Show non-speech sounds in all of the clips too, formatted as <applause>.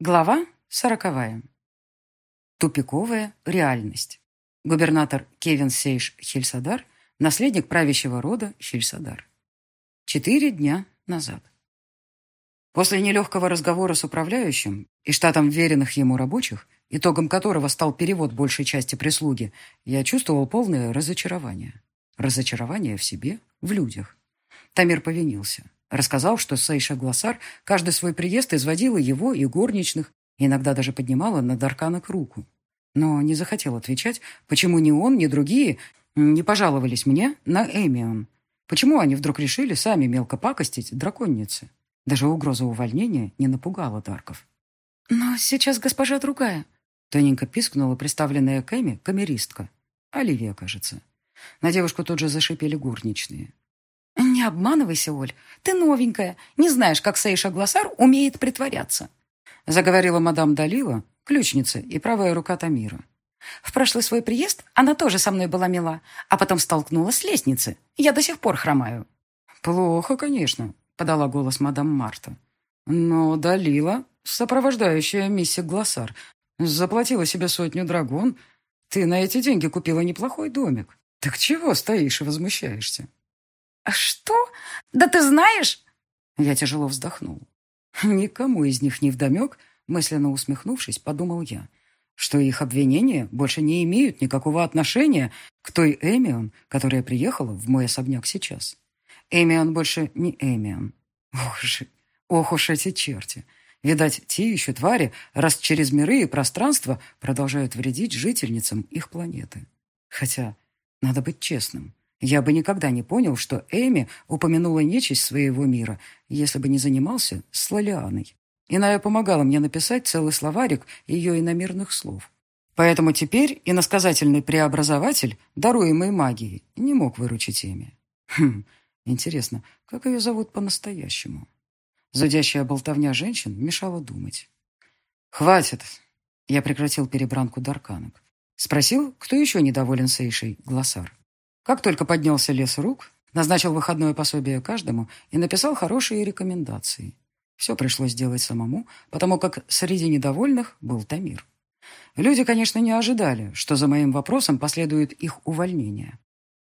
Глава сороковая. Тупиковая реальность. Губернатор Кевин Сейш Хельсадар, наследник правящего рода Хельсадар. Четыре дня назад. После нелегкого разговора с управляющим и штатом веренных ему рабочих, итогом которого стал перевод большей части прислуги, я чувствовал полное разочарование. Разочарование в себе, в людях. Тамир повинился. Рассказал, что Сейша Глоссар каждый свой приезд изводила его и горничных, иногда даже поднимала на Дарканок руку. Но не захотел отвечать, почему ни он, ни другие не пожаловались мне на Эмион. Почему они вдруг решили сами мелко пакостить драконнице? Даже угроза увольнения не напугала Дарков. «Но сейчас госпожа другая», — тоненько пискнула представленная к Эми камеристка. Оливия, кажется. На девушку тут же зашипели горничные. «Не обманывайся, Оль. Ты новенькая. Не знаешь, как Сейша Глоссар умеет притворяться», заговорила мадам Далила, ключница и правая рука Тамира. «В прошлый свой приезд она тоже со мной была мила, а потом столкнулась с лестницы. Я до сих пор хромаю». «Плохо, конечно», — подала голос мадам Марта. «Но Далила, сопровождающая миссис Глоссар, заплатила себе сотню драгон. Ты на эти деньги купила неплохой домик. Так чего стоишь и возмущаешься?» «А «Что? Да ты знаешь?» Я тяжело вздохнул. Никому из них не вдомек, мысленно усмехнувшись, подумал я, что их обвинения больше не имеют никакого отношения к той Эмион, которая приехала в мой особняк сейчас. Эмион больше не Эмион. Ох же, ох уж эти черти. Видать, те еще твари, раз через миры и пространство продолжают вредить жительницам их планеты. Хотя, надо быть честным, я бы никогда не понял, что Эми упомянула нечисть своего мира, если бы не занимался с Лолианой. Иная помогала мне написать целый словарик ее иномирных слов. Поэтому теперь иносказательный преобразователь, даруемый магией, не мог выручить Эми. Хм, интересно, как ее зовут по-настоящему? Зудящая болтовня женщин мешала думать. «Хватит!» Я прекратил перебранку дарканок. Спросил, кто еще недоволен Сейшей, Глоссар. Как только поднялся лес рук, назначил выходное пособие каждому и написал хорошие рекомендации. Все пришлось делать самому, потому как среди недовольных был Тамир. Люди, конечно, не ожидали, что за моим вопросом последует их увольнение.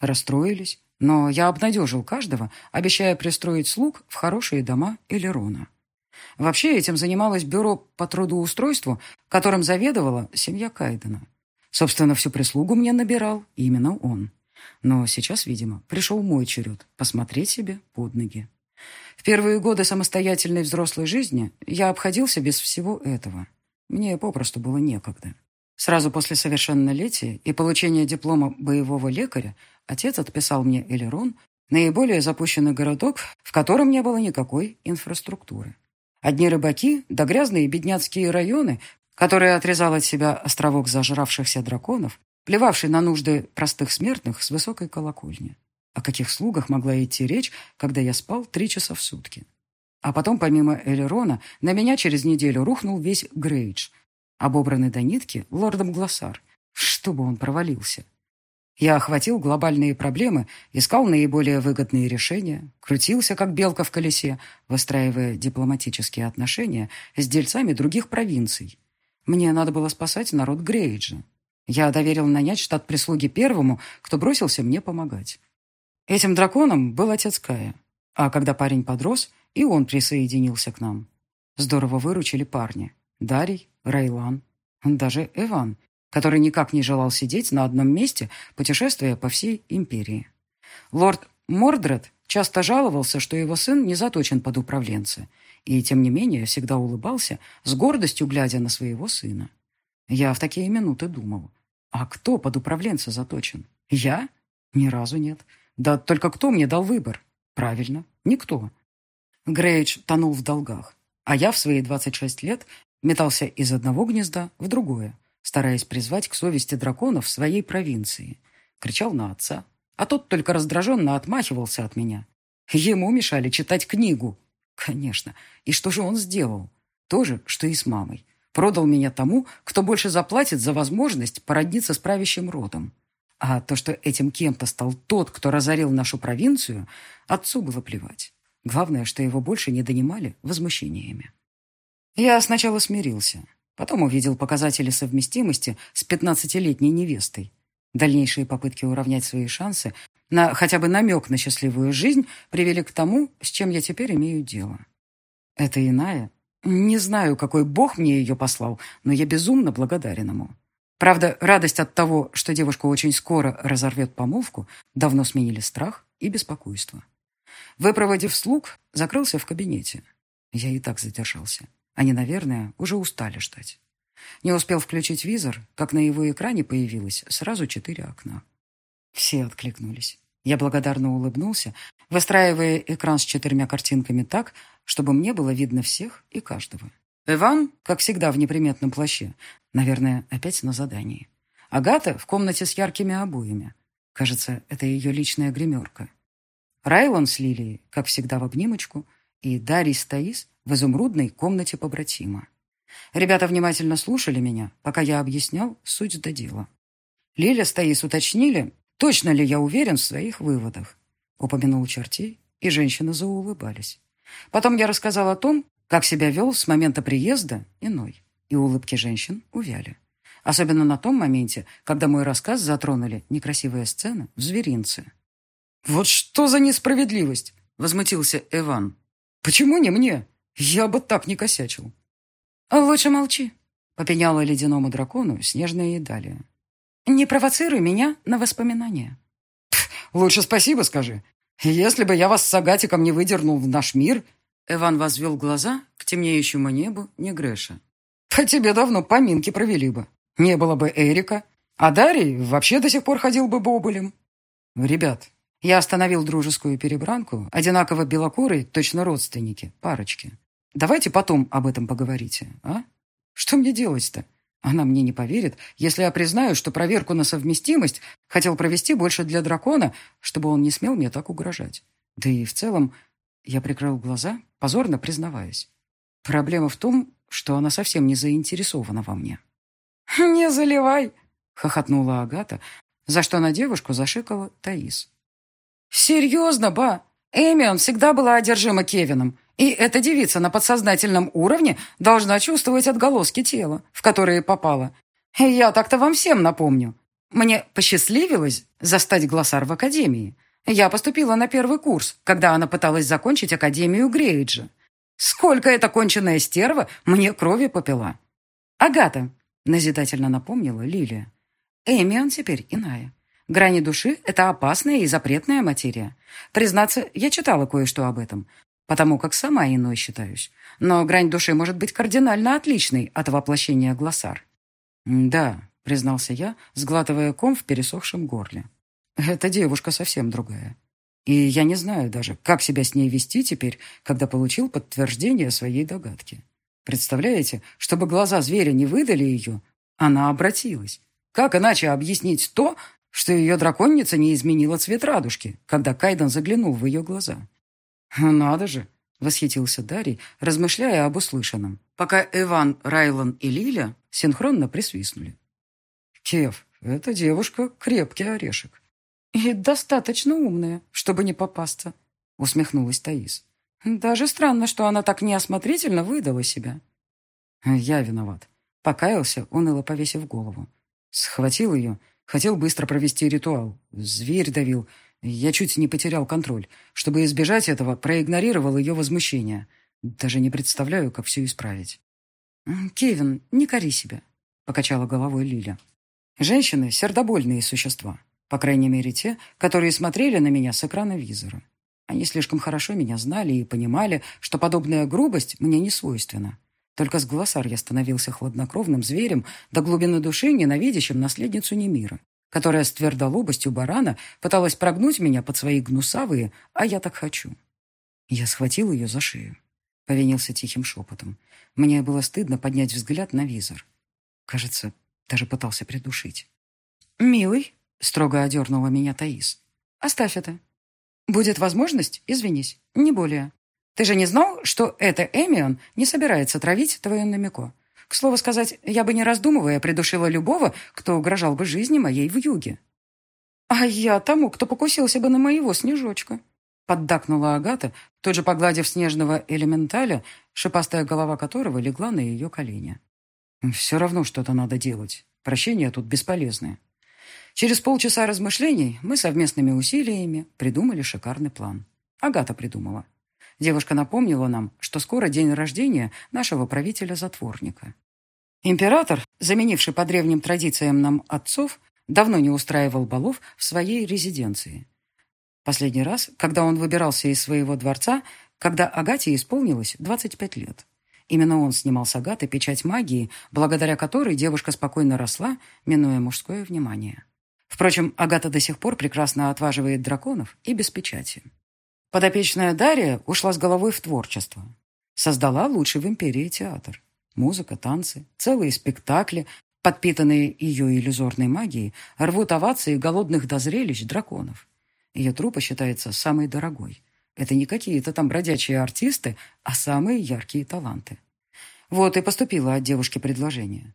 Расстроились, но я обнадежил каждого, обещая пристроить слуг в хорошие дома Элерона. Вообще этим занималось бюро по трудоустройству, которым заведовала семья Кайдена. Собственно, всю прислугу мне набирал именно он. Но сейчас, видимо, пришел мой черед посмотреть себе под ноги. В первые годы самостоятельной взрослой жизни я обходился без всего этого. Мне попросту было некогда. Сразу после совершеннолетия и получения диплома боевого лекаря отец отписал мне Элерон, наиболее запущенный городок, в котором не было никакой инфраструктуры. Одни рыбаки да грязные бедняцкие районы, которые отрезал от себя островок зажравшихся драконов, плевавший на нужды простых смертных с высокой колокольни. О каких слугах могла идти речь, когда я спал три часа в сутки? А потом, помимо Элерона, на меня через неделю рухнул весь Грейдж, обобранный до нитки лордом Глоссар, чтобы он провалился. Я охватил глобальные проблемы, искал наиболее выгодные решения, крутился, как белка в колесе, выстраивая дипломатические отношения с дельцами других провинций. Мне надо было спасать народ Грейджа. Я доверил нанять штат прислуги первому, кто бросился мне помогать. Этим драконом был отец Кая. А когда парень подрос, и он присоединился к нам. Здорово выручили парни. Дарий, Райлан, даже Эван, который никак не желал сидеть на одном месте, путешествуя по всей империи. Лорд Мордред часто жаловался, что его сын не заточен под управленца, и, тем не менее, всегда улыбался, с гордостью глядя на своего сына. Я в такие минуты думал, а кто под управленца заточен? Я? Ни разу нет. Да только кто мне дал выбор? Правильно, никто. Грейдж тонул в долгах, а я в свои 26 лет метался из одного гнезда в другое, стараясь призвать к совести драконов своей провинции. Кричал на отца, а тот только раздраженно отмахивался от меня. Ему мешали читать книгу. Конечно. И что же он сделал? То же, что и с мамой. Продал меня тому, кто больше заплатит за возможность породниться с правящим родом. А то, что этим кем-то стал тот, кто разорил нашу провинцию, отцу было плевать. Главное, что его больше не донимали возмущениями. Я сначала смирился, потом увидел показатели совместимости с пятнадцатилетней невестой. Дальнейшие попытки уравнять свои шансы на хотя бы намек на счастливую жизнь привели к тому, с чем я теперь имею дело. Это иная. Не знаю, какой бог мне ее послал, но я безумно благодарен ему. Правда, радость от того, что девушка очень скоро разорвет помолвку, давно сменили страх и беспокойство. Выпроводив слуг, закрылся в кабинете. Я и так задержался. Они, наверное, уже устали ждать. Не успел включить визор, как на его экране появилось сразу четыре окна. Все откликнулись. Я благодарно улыбнулся, выстраивая экран с четырьмя картинками так, чтобы мне было видно всех и каждого. Иван, как всегда, в неприметном плаще. Наверное, опять на задании. Агата в комнате с яркими обоями. Кажется, это ее личная гримерка. Райлон с Лилией, как всегда, в обнимочку, и Дарий Таис в изумрудной комнате побратима. Ребята внимательно слушали меня, пока я объяснял суть до дела. Лиля с Таис уточнили, точно ли я уверен в своих выводах. Упомянул чертей, и женщины заулыбались. Потом я рассказал о том, как себя вел с момента приезда иной, и улыбки женщин увяли. Особенно на том моменте, когда мой рассказ затронули некрасивые сцены в зверинце. «Вот что за несправедливость!» — возмутился Иван. «Почему не мне? Я бы так не косячил». «Лучше молчи», — попеняла ледяному дракону снежная едалия. «Не провоцируй меня на воспоминания». «Лучше спасибо скажи. Если бы я вас с Агатиком не выдернул в наш мир...» Иван возвел глаза к темнеющему небу Негреша. «По тебе давно поминки провели бы. Не было бы Эрика, а Дарий вообще до сих пор ходил бы бобылем». «Ребят, я остановил дружескую перебранку, одинаково белокурой, точно родственники, парочки. Давайте потом об этом поговорите, а? Что мне делать-то? Она мне не поверит, если я признаю, что проверку на совместимость хотел провести больше для дракона, чтобы он не смел мне так угрожать. Да и в целом я прикрыл глаза, позорно признаваясь. Проблема в том, что она совсем не заинтересована во мне. <laughs> «Не заливай!» — хохотнула Агата, за что на девушку зашикала Таис. «Серьезно, ба? Эмион всегда была одержима Кевином, и эта девица на подсознательном уровне должна чувствовать отголоски тела, в которые попала. Я так-то вам всем напомню. Мне посчастливилось застать Глоссар в академии. Я поступила на первый курс, когда она пыталась закончить Академию Грейджа. Сколько эта конченная стерва мне крови попила. «Агата», — назидательно напомнила Лилия, — «Эмион теперь иная. Грани души – это опасная и запретная материя. Признаться, я читала кое-что об этом, потому как сама иной считаюсь. Но грань души может быть кардинально отличной от воплощения глоссар. «Да», — признался я, сглатывая ком в пересохшем горле. «Эта девушка совсем другая. И я не знаю даже, как себя с ней вести теперь, когда получил подтверждение своей догадки. Представляете, чтобы глаза зверя не выдали ее, она обратилась. Как иначе объяснить то, что ее драконница не изменила цвет радужки, когда Кайден заглянул в ее глаза. «Надо же!» — восхитился Дарий, размышляя об услышанном, пока Иван, Райлан и Лиля синхронно присвистнули. «Кев, эта девушка — крепкий орешек». «И достаточно умная, чтобы не попасться», — усмехнулась Таис. «Даже странно, что она так неосмотрительно выдала себя». «Я виноват», — покаялся, уныло повесив голову. Схватил ее Хотел быстро провести ритуал. Зверь давил. Я чуть не потерял контроль. Чтобы избежать этого, проигнорировал ее возмущение. Даже не представляю, как все исправить. «Кевин, не кори себя», — покачала головой Лиля. «Женщины — сердобольные существа. По крайней мере, те, которые смотрели на меня с экрана визора. Они слишком хорошо меня знали и понимали, что подобная грубость мне не свойственна. Только с Глоссар я становился хладнокровным зверем до глубины души, ненавидящим наследницу Немира, которая с твердолобостью барана пыталась прогнуть меня под свои гнусавые «а я так хочу». Я схватил ее за шею. Повинился тихим шепотом. Мне было стыдно поднять взгляд на визор. Кажется, даже пытался придушить. «Милый», — строго одернула меня Таис, — «оставь это. Будет возможность, извинись, не более. Ты же не знал, что это Эмион не собирается травить твою Намико? К слову сказать, я бы не раздумывая придушила любого, кто угрожал бы жизни моей в юге. А я тому, кто покусился бы на моего снежочка. Поддакнула Агата, тут же погладив снежного элементаля, шипастая голова которого легла на ее колени. «Все равно что-то надо делать. Прощения тут бесполезные». Через полчаса размышлений мы совместными усилиями придумали шикарный план. Агата придумала. Девушка напомнила нам, что скоро день рождения нашего правителя-затворника. Император, заменивший по древним традициям нам отцов, давно не устраивал балов в своей резиденции. Последний раз, когда он выбирался из своего дворца, когда Агате исполнилось 25 лет. Именно он снимал с Агаты печать магии, благодаря которой девушка спокойно росла, минуя мужское внимание. Впрочем, Агата до сих пор прекрасно отваживает драконов и без печати. Подопечная Дарья ушла с головой в творчество. Создала лучший в империи театр. Музыка, танцы, целые спектакли, подпитанные ее иллюзорной магией, рвут овации голодных до зрелищ драконов. Ее труппа считается самой дорогой. Это не какие-то там бродячие артисты, а самые яркие таланты. Вот и поступило от девушки предложение.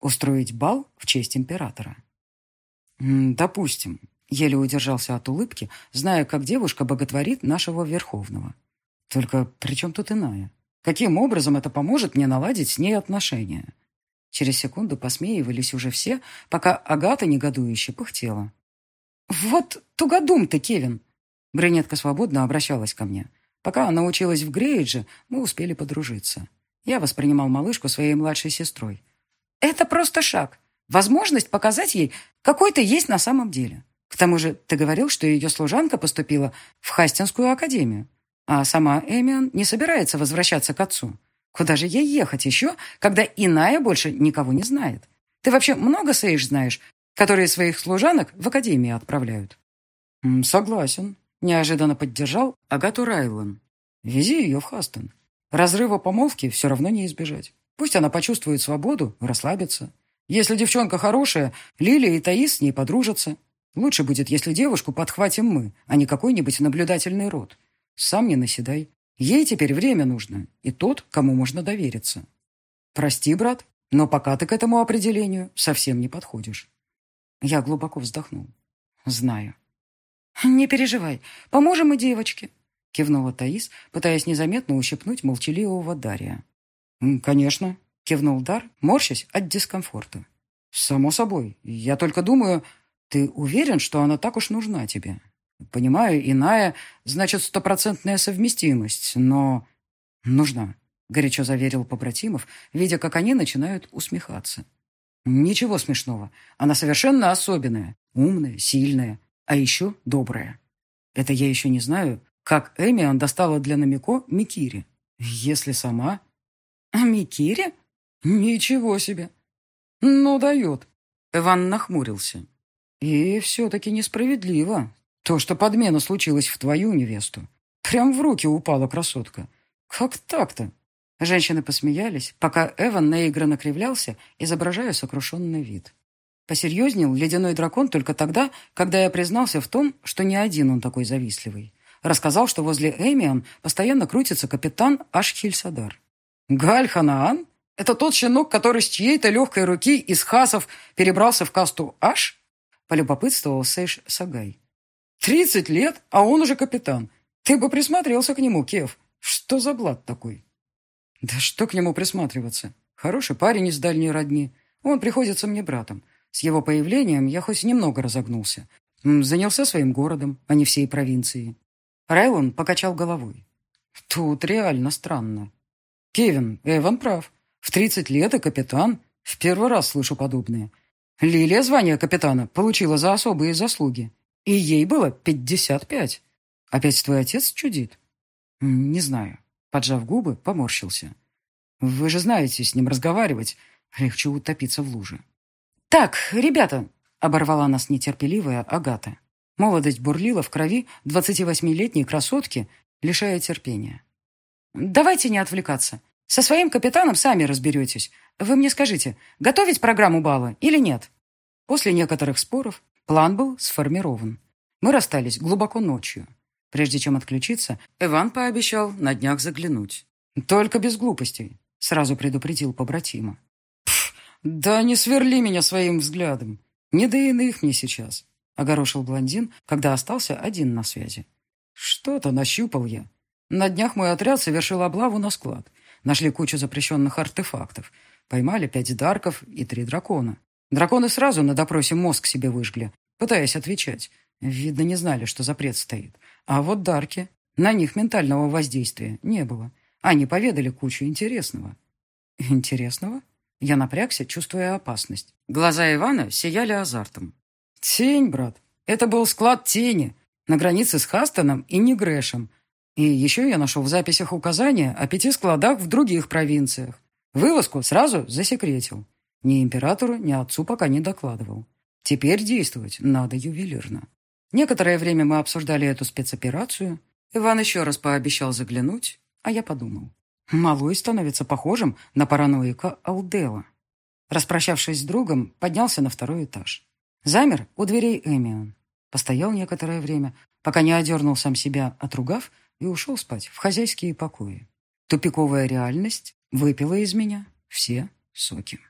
Устроить бал в честь императора. «Допустим», — еле удержался от улыбки, зная, как девушка боготворит нашего Верховного. «Только при чем тут иная? Каким образом это поможет мне наладить с ней отношения?» Через секунду посмеивались уже все, пока Агата негодующе пыхтела. «Вот тугодум ты, Кевин!» Брюнетка свободно обращалась ко мне. Пока она училась в Грейдже, мы успели подружиться. Я воспринимал малышку своей младшей сестрой. «Это просто шаг. Возможность показать ей, какой ты есть на самом деле. К тому же ты говорил, что ее служанка поступила в Хастинскую академию. А сама Эмион не собирается возвращаться к отцу. Куда же ей ехать еще, когда иная больше никого не знает? Ты вообще много Сейш знаешь, которые своих служанок в академии отправляют?» «Согласен», — неожиданно поддержал Агату Райлан. «Вези ее в Хастон. Разрыва помолвки все равно не избежать. Пусть она почувствует свободу, расслабится. Если девчонка хорошая, Лилия и Таис с ней подружатся. Лучше будет, если девушку подхватим мы, а не какой-нибудь наблюдательный род. Сам не наседай. Ей теперь время нужно, и тот, кому можно довериться. Прости, брат, но пока ты к этому определению совсем не подходишь. Я глубоко вздохнул. Знаю. «Не переживай, поможем и девочке», — кивнула Таис, пытаясь незаметно ущипнуть молчаливого Дария. «Конечно», — кивнул Дар, морщась от дискомфорта. «Само собой. Я только думаю, ты уверен, что она так уж нужна тебе? Понимаю, иная, значит, стопроцентная совместимость, но нужна», — горячо заверил побратимов, видя, как они начинают усмехаться. Ничего смешного. Она совершенно особенная, умная, сильная, а еще добрая. Это я еще не знаю, как Эмиан достала для Намико Микири. Если сама... А Микири? Ничего себе. Ну, дает. Иван нахмурился. И все-таки несправедливо. То, что подмена случилась в твою невесту. Прям в руки упала красотка. Как так-то? Женщины посмеялись, пока Эван наигранно кривлялся, изображая сокрушенный вид. Посерьезнел ледяной дракон только тогда, когда я признался в том, что не один он такой завистливый. Рассказал, что возле Эмиан постоянно крутится капитан Ашхильсадар. «Галь Ханаан? Это тот щенок, который с чьей-то легкой руки из хасов перебрался в касту Аш?» Полюбопытствовал Сейш Сагай. «Тридцать лет, а он уже капитан. Ты бы присмотрелся к нему, Кев. Что за блат такой?» Да что к нему присматриваться? Хороший парень из дальней родни. Он приходится мне братом. С его появлением я хоть немного разогнулся. Занялся своим городом, а не всей провинцией. Райлон покачал головой. Тут реально странно. Кевин, Эван прав. В 30 лет и капитан. В первый раз слышу подобное. Лилия звание капитана получила за особые заслуги. И ей было 55. Опять твой отец чудит? Не знаю. Поджав губы, поморщился. «Вы же знаете, с ним разговаривать. Легче утопиться в луже». «Так, ребята!» — оборвала нас нетерпеливая Агата. Молодость бурлила в крови 28-летней красотки, лишая терпения. «Давайте не отвлекаться. Со своим капитаном сами разберетесь. Вы мне скажите, готовить программу бала или нет?» После некоторых споров план был сформирован. Мы расстались глубоко ночью. Прежде чем отключиться, Иван пообещал на днях заглянуть. «Только без глупостей», — сразу предупредил побратима. «Да не сверли меня своим взглядом. Не до иных мне сейчас», — огорошил блондин, когда остался один на связи. Что-то нащупал я. На днях мой отряд совершил облаву на склад. Нашли кучу запрещенных артефактов. Поймали пять дарков и три дракона. Драконы сразу на допросе мозг себе выжгли, пытаясь отвечать. Видно, не знали, что запрет стоит. А вот дарки, на них ментального воздействия не было. Они поведали кучу интересного. Интересного? Я напрягся, чувствуя опасность. Глаза Ивана сияли азартом. Тень, брат. Это был склад тени. На границе с Хастоном и Негрэшем. И еще я нашел в записях указания о пяти складах в других провинциях. Вылазку сразу засекретил. Ни императору, ни отцу пока не докладывал. Теперь действовать надо ювелирно. Некоторое время мы обсуждали эту спецоперацию. Иван еще раз пообещал заглянуть, а я подумал. Малой становится похожим на параноика Алдела. Распрощавшись с другом, поднялся на второй этаж. Замер у дверей Эмион. Постоял некоторое время, пока не одернул сам себя, отругав, и ушел спать в хозяйские покои. Тупиковая реальность выпила из меня все соки.